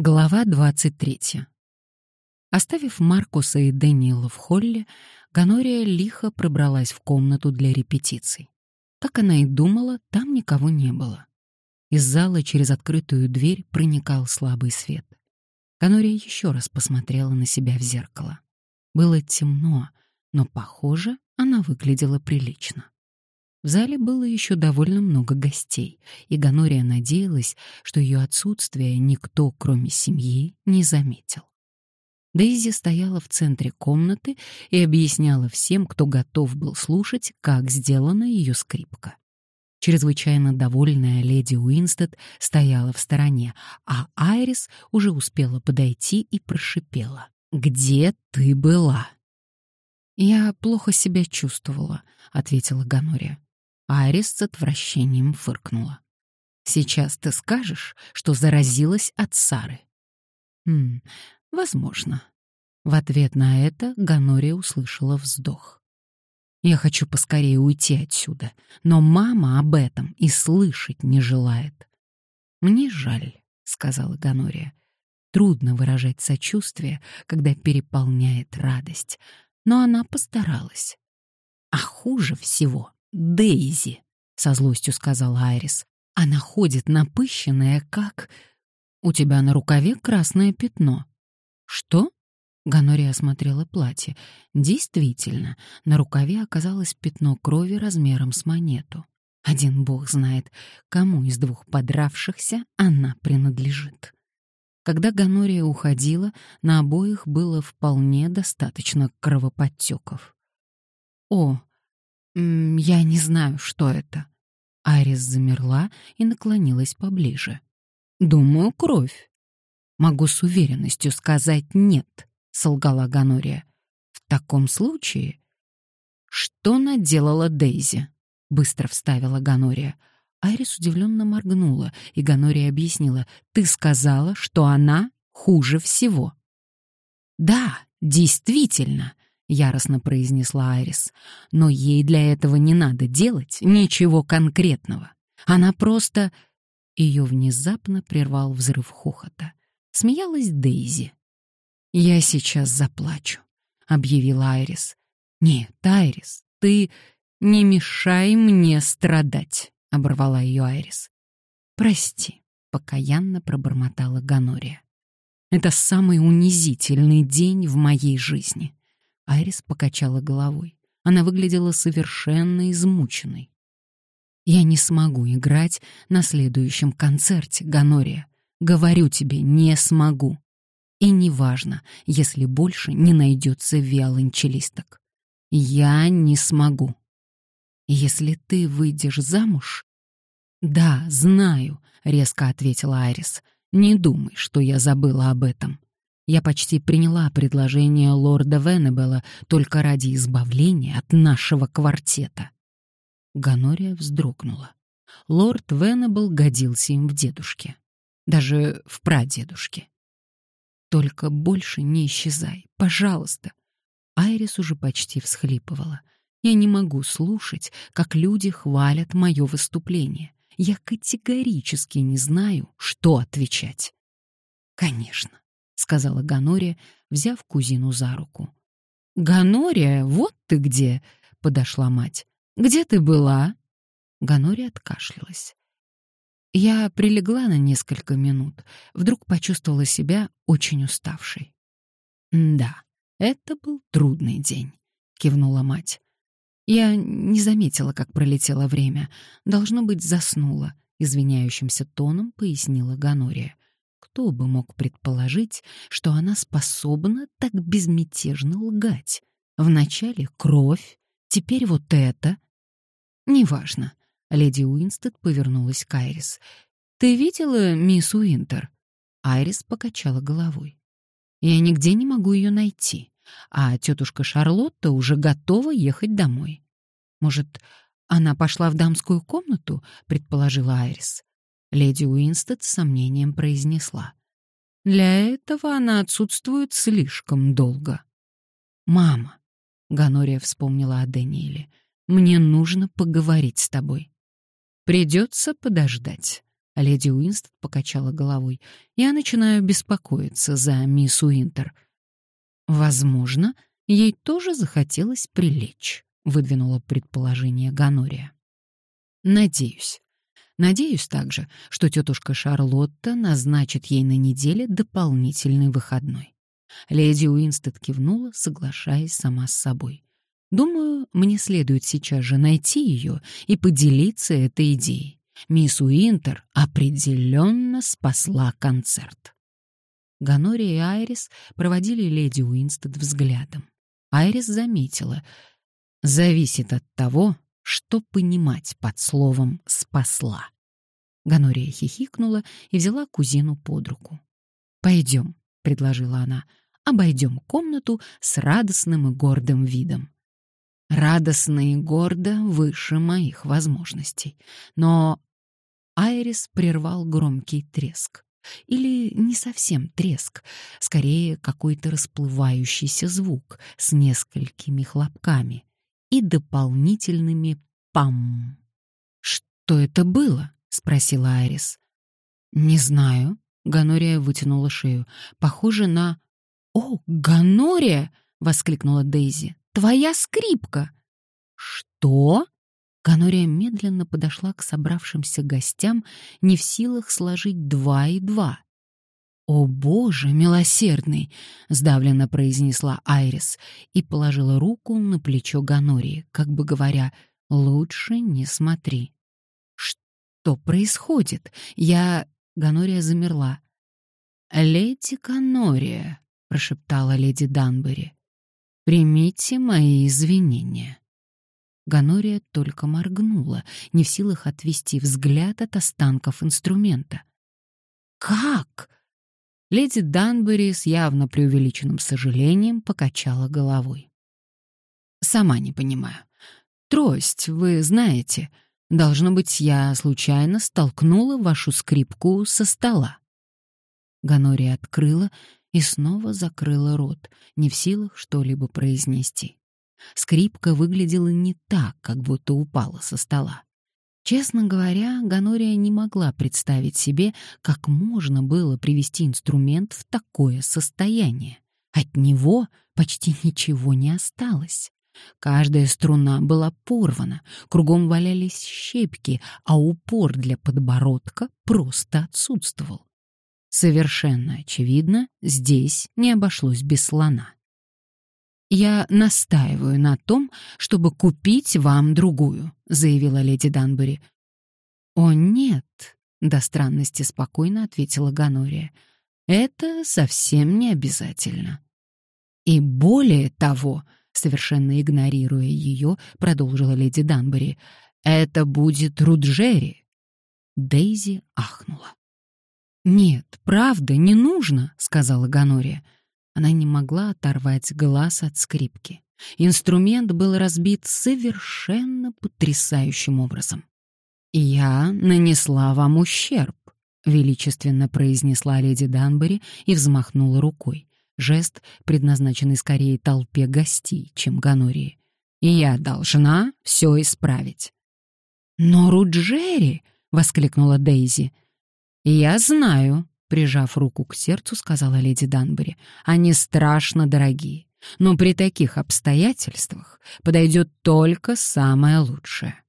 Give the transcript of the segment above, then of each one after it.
Глава 23. Оставив Маркуса и Дэниела в холле, Ганория лихо пробралась в комнату для репетиций. Как она и думала, там никого не было. Из зала через открытую дверь проникал слабый свет. Ганория еще раз посмотрела на себя в зеркало. Было темно, но, похоже, она выглядела прилично. В зале было еще довольно много гостей, и Ганория надеялась, что ее отсутствие никто, кроме семьи, не заметил. Дейзи стояла в центре комнаты и объясняла всем, кто готов был слушать, как сделана ее скрипка. Чрезвычайно довольная леди Уинстед стояла в стороне, а Айрис уже успела подойти и прошипела. «Где ты была?» «Я плохо себя чувствовала», — ответила Ганория. Арис с отвращением фыркнула. «Сейчас ты скажешь, что заразилась от Сары». «Хм, возможно». В ответ на это Ганория услышала вздох. «Я хочу поскорее уйти отсюда, но мама об этом и слышать не желает». «Мне жаль», — сказала Ганория. Трудно выражать сочувствие, когда переполняет радость, но она постаралась. А хуже всего Дейзи, со злостью сказала Айрис. Она ходит напыщенная, как... У тебя на рукаве красное пятно. Что? Ганория осмотрела платье. Действительно, на рукаве оказалось пятно крови размером с монету. Один бог знает, кому из двух подравшихся она принадлежит. Когда Ганория уходила, на обоих было вполне достаточно кровоподтеков. «О, «Я не знаю, что это». Арис замерла и наклонилась поближе. «Думаю, кровь». «Могу с уверенностью сказать нет», — солгала Ганория. «В таком случае...» «Что наделала Дейзи?» — быстро вставила Ганория. Айрис удивленно моргнула, и Ганория объяснила. «Ты сказала, что она хуже всего». «Да, действительно», — яростно произнесла Айрис. «Но ей для этого не надо делать ничего конкретного. Она просто...» Ее внезапно прервал взрыв хохота. Смеялась Дейзи. «Я сейчас заплачу», — объявила Айрис. «Нет, Айрис, ты не мешай мне страдать», — оборвала ее Айрис. «Прости», — покаянно пробормотала Ганория. «Это самый унизительный день в моей жизни. Айрис покачала головой. Она выглядела совершенно измученной. «Я не смогу играть на следующем концерте, Ганория. Говорю тебе, не смогу. И неважно, если больше не найдется виолончелисток. Я не смогу. Если ты выйдешь замуж...» «Да, знаю», — резко ответила Айрис. «Не думай, что я забыла об этом. Я почти приняла предложение лорда Венебела только ради избавления от нашего квартета. Ганория вздрогнула. Лорд Венебел годился им в дедушке. Даже в прадедушке. «Только больше не исчезай, пожалуйста!» Айрис уже почти всхлипывала. «Я не могу слушать, как люди хвалят мое выступление. Я категорически не знаю, что отвечать». «Конечно, сказала Ганория, взяв кузину за руку. Ганория, вот ты где, подошла мать. Где ты была? Ганория откашлялась. Я прилегла на несколько минут, вдруг почувствовала себя очень уставшей. Да, это был трудный день, кивнула мать. Я не заметила, как пролетело время. Должно быть, заснула, извиняющимся тоном пояснила Ганория. Кто бы мог предположить, что она способна так безмятежно лгать? Вначале кровь, теперь вот это. Неважно. Леди Уинстед повернулась к Айрис. «Ты видела мисс Уинтер?» Айрис покачала головой. «Я нигде не могу ее найти, а тетушка Шарлотта уже готова ехать домой. Может, она пошла в дамскую комнату?» — предположила Айрис. Леди Уинстед с сомнением произнесла. «Для этого она отсутствует слишком долго». «Мама», — Ганория вспомнила о Данииле, — «мне нужно поговорить с тобой». «Придется подождать», — леди Уинстон покачала головой. «Я начинаю беспокоиться за мисс Уинтер». «Возможно, ей тоже захотелось прилечь», — выдвинула предположение Ганория. «Надеюсь. Надеюсь также, что тетушка Шарлотта назначит ей на неделе дополнительный выходной». Леди Уинстед кивнула, соглашаясь сама с собой. «Думаю, мне следует сейчас же найти ее и поделиться этой идеей. Мисс Уинтер определенно спасла концерт». Гонория и Айрис проводили леди Уинстед взглядом. Айрис заметила. «Зависит от того, что понимать под словом «спасла». Гонория хихикнула и взяла кузину под руку. «Пойдем», — предложила она, — «обойдем комнату с радостным и гордым видом». Радостно и гордо выше моих возможностей. Но Айрис прервал громкий треск. Или не совсем треск, скорее какой-то расплывающийся звук с несколькими хлопками и дополнительными «пам». «Что это было?» — спросила Айрис. «Не знаю», — Ганория вытянула шею. «Похоже на...» «О, Ганория!» — воскликнула Дейзи. «Твоя скрипка!» «Что?» Ганория медленно подошла к собравшимся гостям, не в силах сложить два и два. «О, Боже, милосердный!» — сдавленно произнесла Айрис и положила руку на плечо Ганории, как бы говоря, «Лучше не смотри». «Что происходит? Я...» — Ганория замерла. «Леди Ганория», — прошептала леди Данбери, — «примите мои извинения». Ганория только моргнула, не в силах отвести взгляд от останков инструмента. «Как?» Леди Данбери с явно преувеличенным сожалением покачала головой. «Сама не понимаю. Трость, вы знаете. Должно быть, я случайно столкнула вашу скрипку со стола». Ганория открыла и снова закрыла рот, не в силах что-либо произнести. Скрипка выглядела не так, как будто упала со стола. Честно говоря, Ганория не могла представить себе, как можно было привести инструмент в такое состояние. От него почти ничего не осталось. Каждая струна была порвана, кругом валялись щепки, а упор для подбородка просто отсутствовал. Совершенно очевидно, здесь не обошлось без слона. «Я настаиваю на том, чтобы купить вам другую», — заявила леди Данбери. «О, нет», — до странности спокойно ответила Ганория. «Это совсем не обязательно». «И более того», — совершенно игнорируя ее, продолжила леди Данбери, «это будет Руджери». Дейзи ахнула. «Нет, правда, не нужно», — сказала Ганория. Она не могла оторвать глаз от скрипки. Инструмент был разбит совершенно потрясающим образом. «Я нанесла вам ущерб», — величественно произнесла леди Данбери и взмахнула рукой. Жест, предназначенный скорее толпе гостей, чем Ганории. «И я должна все исправить». «Но Руджери!» — воскликнула Дейзи. «Я знаю», Прижав руку к сердцу, сказала леди Данбери, «они страшно дорогие, но при таких обстоятельствах подойдет только самое лучшее».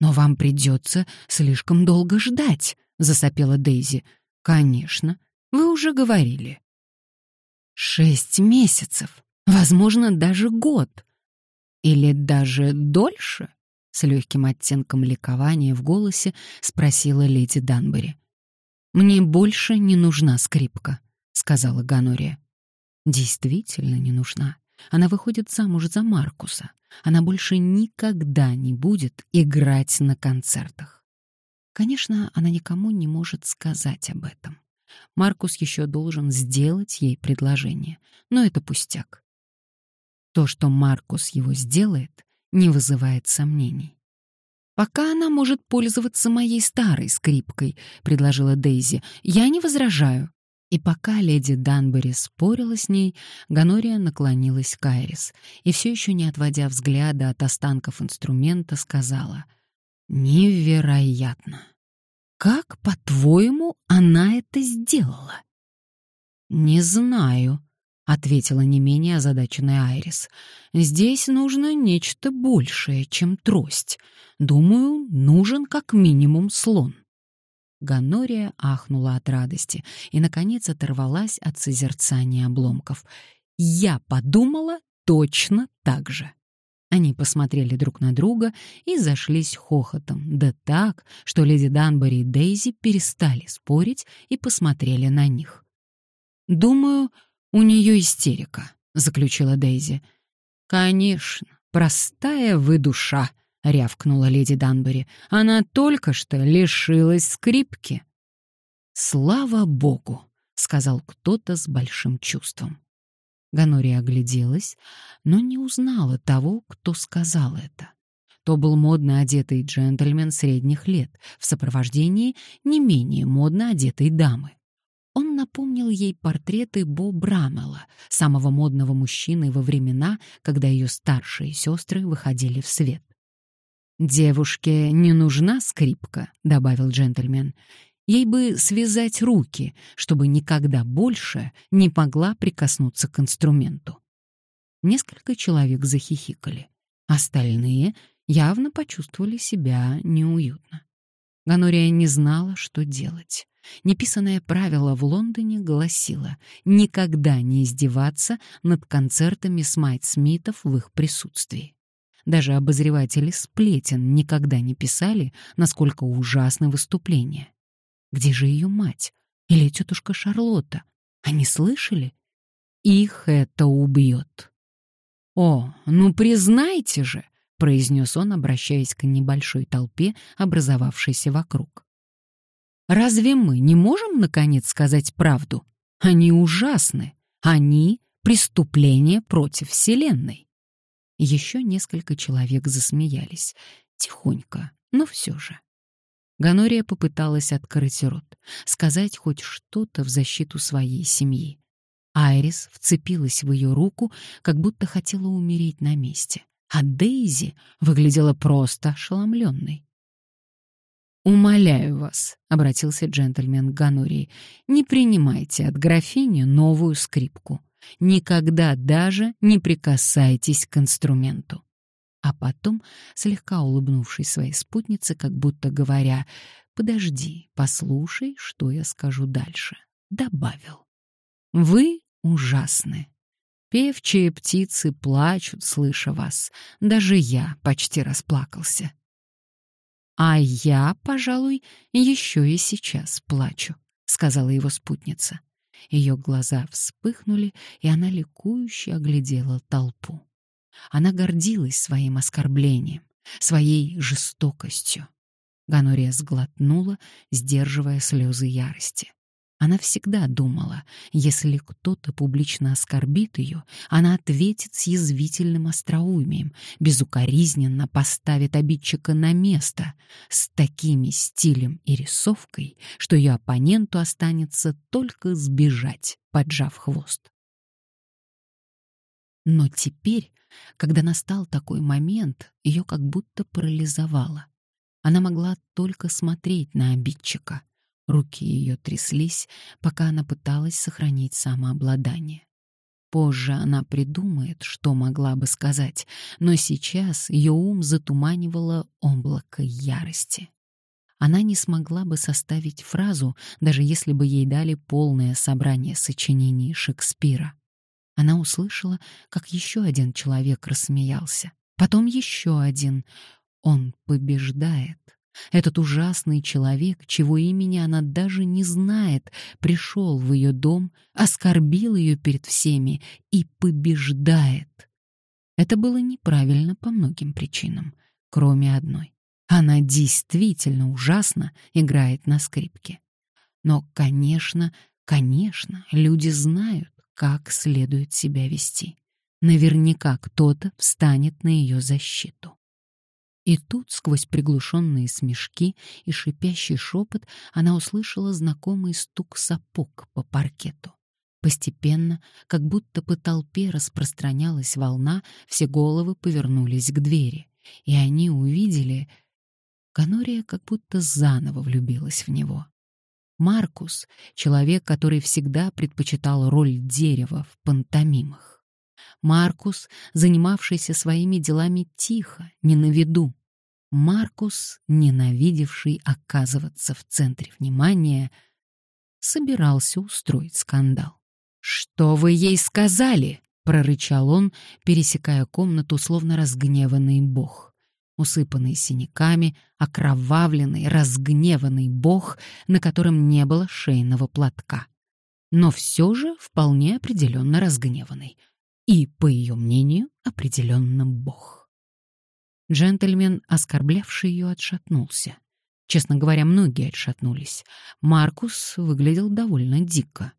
«Но вам придется слишком долго ждать», — засопела Дейзи. «Конечно, вы уже говорили». «Шесть месяцев, возможно, даже год. Или даже дольше?» С легким оттенком ликования в голосе спросила леди Данбери. «Мне больше не нужна скрипка», — сказала Ганория. «Действительно не нужна. Она выходит замуж за Маркуса. Она больше никогда не будет играть на концертах». Конечно, она никому не может сказать об этом. Маркус еще должен сделать ей предложение, но это пустяк. То, что Маркус его сделает, не вызывает сомнений. «Пока она может пользоваться моей старой скрипкой», — предложила Дейзи. «Я не возражаю». И пока леди Данбери спорила с ней, Ганория наклонилась к Айрис и, все еще не отводя взгляда от останков инструмента, сказала «Невероятно! Как, по-твоему, она это сделала? Не знаю, ответила не менее озадаченная Айрис. Здесь нужно нечто большее, чем трость. Думаю, нужен как минимум слон. Ганория ахнула от радости и, наконец, оторвалась от созерцания обломков. «Я подумала точно так же». Они посмотрели друг на друга и зашлись хохотом, да так, что леди Данбори и Дейзи перестали спорить и посмотрели на них. «Думаю, у нее истерика», — заключила Дейзи. «Конечно, простая вы душа», — рявкнула леди Данбери. «Она только что лишилась скрипки». «Слава богу», — сказал кто-то с большим чувством. Ганория огляделась, но не узнала того, кто сказал это. То был модно одетый джентльмен средних лет в сопровождении не менее модно одетой дамы. Он напомнил ей портреты Бо Брамела, самого модного мужчины во времена, когда ее старшие сестры выходили в свет. «Девушке не нужна скрипка», — добавил джентльмен. «Ей бы связать руки, чтобы никогда больше не могла прикоснуться к инструменту». Несколько человек захихикали. Остальные явно почувствовали себя неуютно. Ганория не знала, что делать. Неписанное правило в Лондоне гласило никогда не издеваться над концертами Смайт-Смитов в их присутствии. Даже обозреватели сплетен никогда не писали, насколько ужасны выступления. Где же ее мать? Или тетушка Шарлотта? Они слышали? Их это убьет. «О, ну признайте же!» — произнес он, обращаясь к небольшой толпе, образовавшейся вокруг. Разве мы не можем, наконец, сказать правду? Они ужасны. Они — преступление против Вселенной. Еще несколько человек засмеялись. Тихонько, но все же. Ганория попыталась открыть рот, сказать хоть что-то в защиту своей семьи. Айрис вцепилась в ее руку, как будто хотела умереть на месте, а Дейзи выглядела просто ошеломленной. «Умоляю вас», — обратился джентльмен к Ганории, «не принимайте от графини новую скрипку. Никогда даже не прикасайтесь к инструменту». А потом, слегка улыбнувшись своей спутнице, как будто говоря, «Подожди, послушай, что я скажу дальше», добавил. «Вы ужасны. Певчие птицы плачут, слыша вас. Даже я почти расплакался. «А я, пожалуй, еще и сейчас плачу», — сказала его спутница. Ее глаза вспыхнули, и она ликующе оглядела толпу. Она гордилась своим оскорблением, своей жестокостью. Ганория сглотнула, сдерживая слезы ярости. Она всегда думала, если кто-то публично оскорбит ее, она ответит с язвительным остроумием, безукоризненно поставит обидчика на место, с такими стилем и рисовкой, что ее оппоненту останется только сбежать, поджав хвост. Но теперь, когда настал такой момент, ее как будто парализовало. Она могла только смотреть на обидчика — Руки ее тряслись, пока она пыталась сохранить самообладание. Позже она придумает, что могла бы сказать, но сейчас ее ум затуманивало облако ярости. Она не смогла бы составить фразу, даже если бы ей дали полное собрание сочинений Шекспира. Она услышала, как еще один человек рассмеялся. Потом еще один. Он побеждает. Этот ужасный человек, чего имени она даже не знает, пришел в ее дом, оскорбил ее перед всеми и побеждает. Это было неправильно по многим причинам, кроме одной. Она действительно ужасно играет на скрипке. Но, конечно, конечно, люди знают, как следует себя вести. Наверняка кто-то встанет на ее защиту. И тут, сквозь приглушенные смешки и шипящий шепот, она услышала знакомый стук сапог по паркету. Постепенно, как будто по толпе распространялась волна, все головы повернулись к двери, и они увидели... Ганория как будто заново влюбилась в него. Маркус — человек, который всегда предпочитал роль дерева в пантомимах. Маркус, занимавшийся своими делами тихо, не на виду. Маркус, ненавидевший оказываться в центре внимания, собирался устроить скандал. «Что вы ей сказали?» — прорычал он, пересекая комнату, словно разгневанный бог усыпанный синяками, окровавленный, разгневанный бог, на котором не было шейного платка. Но все же вполне определенно разгневанный. И, по ее мнению, определенно бог. Джентльмен, оскорблявший ее, отшатнулся. Честно говоря, многие отшатнулись. Маркус выглядел довольно дико.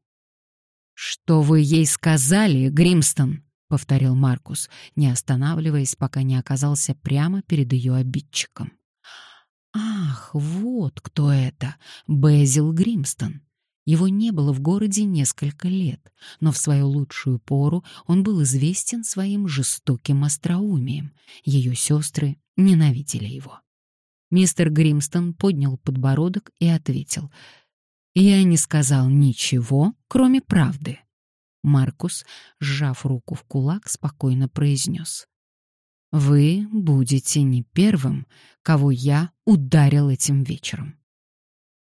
«Что вы ей сказали, Гримстон?» — повторил Маркус, не останавливаясь, пока не оказался прямо перед ее обидчиком. «Ах, вот кто это! Безил Гримстон!» Его не было в городе несколько лет, но в свою лучшую пору он был известен своим жестоким остроумием. Ее сестры ненавидели его. Мистер Гримстон поднял подбородок и ответил. «Я не сказал ничего, кроме правды. Маркус, сжав руку в кулак, спокойно произнес. «Вы будете не первым, кого я ударил этим вечером».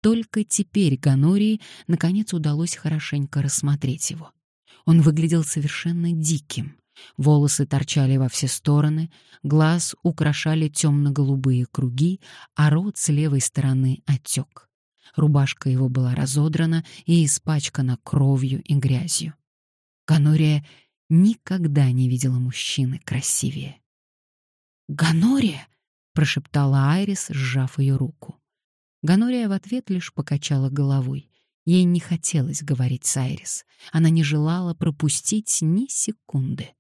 Только теперь Ганории наконец удалось хорошенько рассмотреть его. Он выглядел совершенно диким. Волосы торчали во все стороны, глаз украшали темно-голубые круги, а рот с левой стороны отек. Рубашка его была разодрана и испачкана кровью и грязью. Ганория никогда не видела мужчины красивее. «Ганория!» — прошептала Айрис, сжав ее руку. Ганория в ответ лишь покачала головой. Ей не хотелось говорить с Айрис. Она не желала пропустить ни секунды.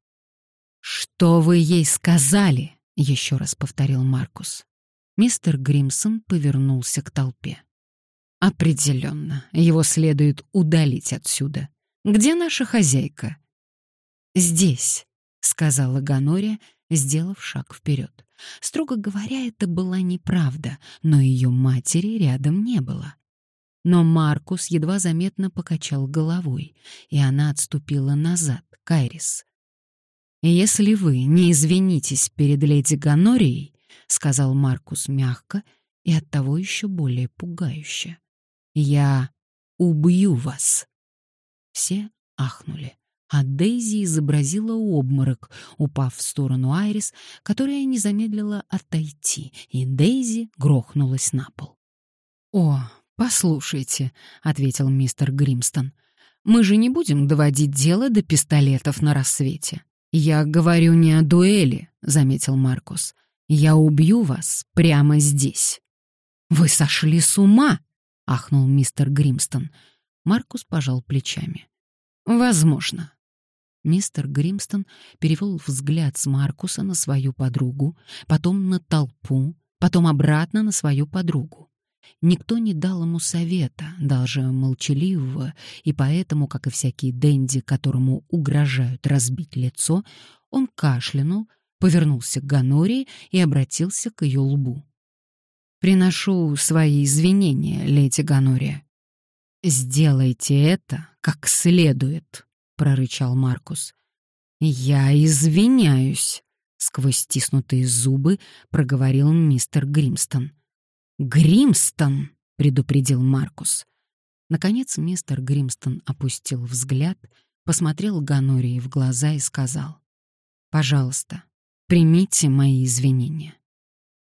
«Что вы ей сказали?» — еще раз повторил Маркус. Мистер Гримсон повернулся к толпе. «Определенно, его следует удалить отсюда. Где наша хозяйка?» «Здесь», — сказала Ганория, сделав шаг вперед. Строго говоря, это была неправда, но ее матери рядом не было. Но Маркус едва заметно покачал головой, и она отступила назад, к Айрис. «Если вы не извинитесь перед леди Ганорией», — сказал Маркус мягко и оттого еще более пугающе, — «я убью вас». Все ахнули, а Дейзи изобразила обморок, упав в сторону Айрис, которая не замедлила отойти, и Дейзи грохнулась на пол. «О, послушайте», — ответил мистер Гримстон, — «мы же не будем доводить дело до пистолетов на рассвете». «Я говорю не о дуэли», — заметил Маркус. «Я убью вас прямо здесь». «Вы сошли с ума!» — ахнул мистер Гримстон. Маркус пожал плечами. «Возможно». Мистер Гримстон перевел взгляд с Маркуса на свою подругу, потом на толпу, потом обратно на свою подругу. Никто не дал ему совета, даже молчаливого, и поэтому, как и всякий денди, которому угрожают разбить лицо, он кашлянул, повернулся к Ганории и обратился к ее лбу. «Приношу свои извинения, леди Ганория. «Сделайте это как следует», — прорычал Маркус. «Я извиняюсь», — сквозь стиснутые зубы проговорил мистер Гримстон. «Гримстон!» — предупредил Маркус. Наконец мистер Гримстон опустил взгляд, посмотрел Ганории в глаза и сказал. «Пожалуйста, примите мои извинения».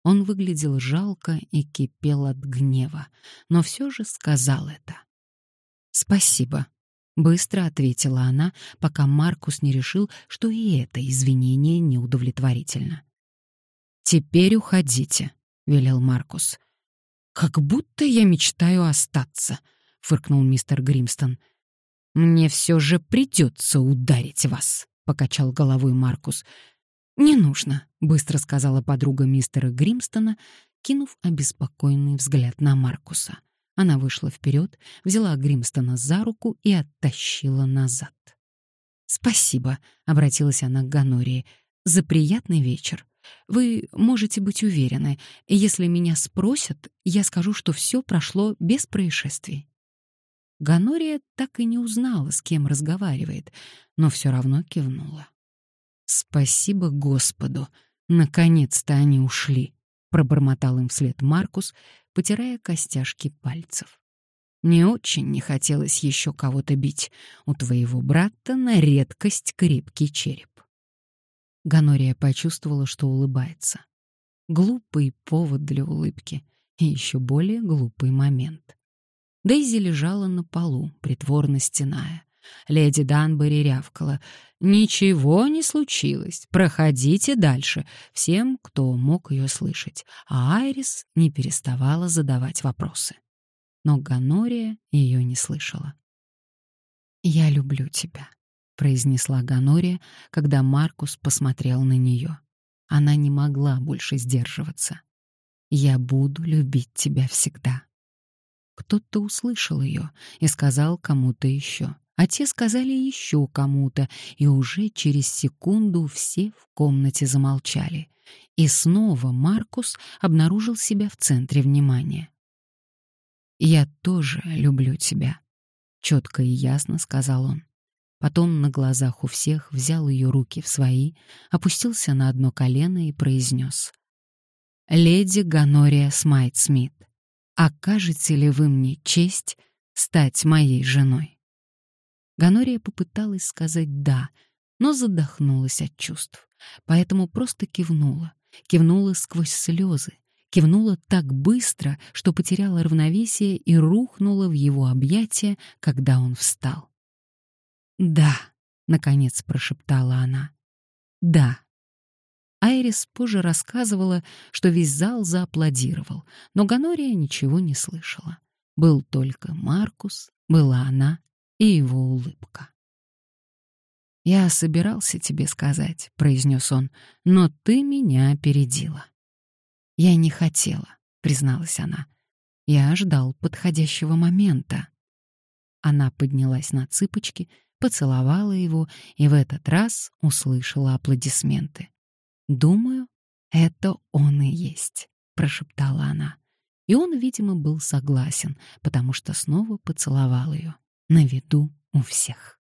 Он выглядел жалко и кипел от гнева, но все же сказал это. «Спасибо», — быстро ответила она, пока Маркус не решил, что и это извинение неудовлетворительно. «Теперь уходите», — велел Маркус. «Как будто я мечтаю остаться», — фыркнул мистер Гримстон. «Мне все же придется ударить вас», — покачал головой Маркус. «Не нужно», — быстро сказала подруга мистера Гримстона, кинув обеспокоенный взгляд на Маркуса. Она вышла вперед, взяла Гримстона за руку и оттащила назад. «Спасибо», — обратилась она к Ганории, — «за приятный вечер. Вы можете быть уверены, если меня спросят, я скажу, что все прошло без происшествий. Ганория так и не узнала, с кем разговаривает, но все равно кивнула. «Спасибо Господу! Наконец-то они ушли!» — пробормотал им вслед Маркус, потирая костяшки пальцев. «Не очень не хотелось еще кого-то бить. У твоего брата на редкость крепкий череп». Ганория почувствовала, что улыбается. Глупый повод для улыбки и еще более глупый момент. Дейзи лежала на полу, притворно стеная. Леди Данбери рявкала. «Ничего не случилось. Проходите дальше», всем, кто мог ее слышать. А Айрис не переставала задавать вопросы. Но Ганория ее не слышала. «Я люблю тебя», — произнесла Ганория, когда Маркус посмотрел на нее. Она не могла больше сдерживаться. «Я буду любить тебя всегда». Кто-то услышал ее и сказал кому-то еще. А те сказали еще кому-то, и уже через секунду все в комнате замолчали. И снова Маркус обнаружил себя в центре внимания. «Я тоже люблю тебя», — четко и ясно сказал он. Потом на глазах у всех взял ее руки в свои, опустился на одно колено и произнес. «Леди Ганория Смайт-Смит, окажете ли вы мне честь стать моей женой?» Ганория попыталась сказать «да», но задохнулась от чувств, поэтому просто кивнула, кивнула сквозь слезы, кивнула так быстро, что потеряла равновесие и рухнула в его объятия, когда он встал. «Да», — наконец прошептала она, — «да». Айрис позже рассказывала, что весь зал зааплодировал, но Ганория ничего не слышала. Был только Маркус, была она и его улыбка. «Я собирался тебе сказать», — произнес он, — «но ты меня опередила». «Я не хотела», — призналась она. «Я ждал подходящего момента». Она поднялась на цыпочки, поцеловала его и в этот раз услышала аплодисменты. «Думаю, это он и есть», — прошептала она. И он, видимо, был согласен, потому что снова поцеловал ее на виду у всех.